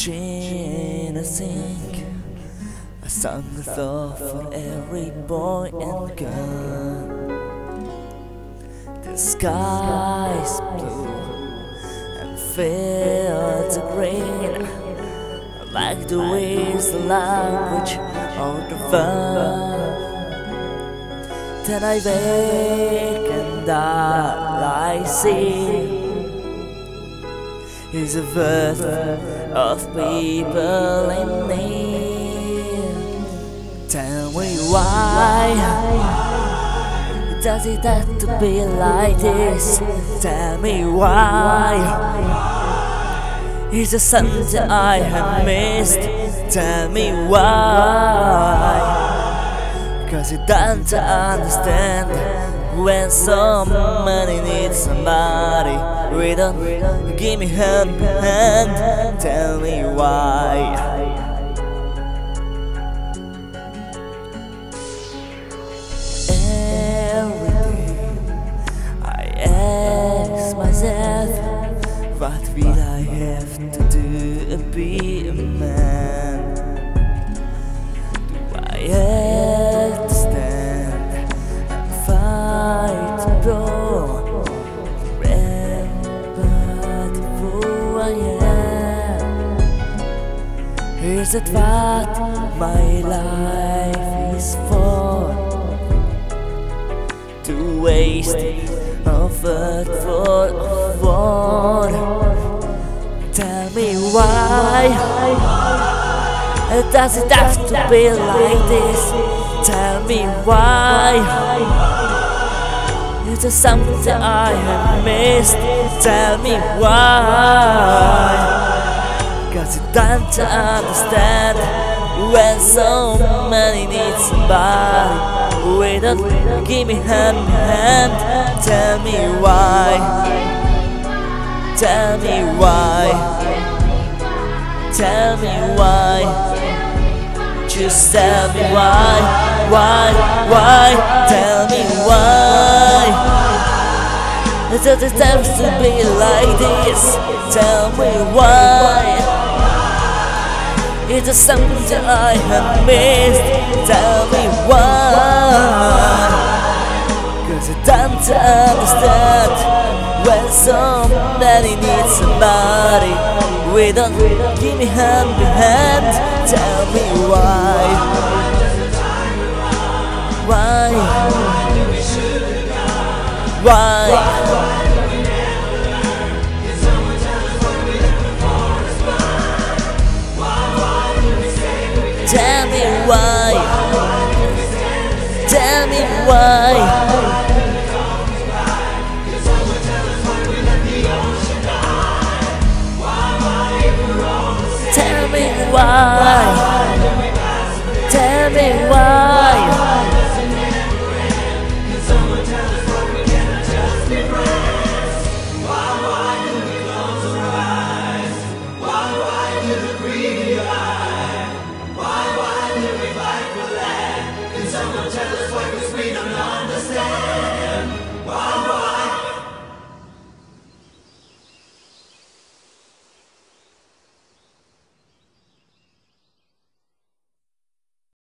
Gin I sing A song of love for every boy and girl. The sky's blue and fields are green. Like the waves, the language of the verb. Then I wake and all I see is a world of people in need. Tell me why does it have to be like this? Tell me why. Is there something I have missed? Tell me why. Cause you don't understand when somebody needs somebody. We don't give me hand, hand. Tell me why. I ask myself, what will I have to do to be a man? Do I Is that what my life is for? To waste of earth for water. Tell me why does it have to be like this? Tell me why. Is there something I have missed? Tell me why. Cause you don't understand when somebody needs somebody. Wait up, give me hand in hand. Tell me why. Tell me why. Tell me why. Just tell me why. Why? Why? Tell me why. It doesn't have to be like this. Tell me why. Is there something I have missed? Tell me why. Cause I don't understand when somebody needs somebody. We don't give me hand in hand. Tell me why why. Why? Why? why?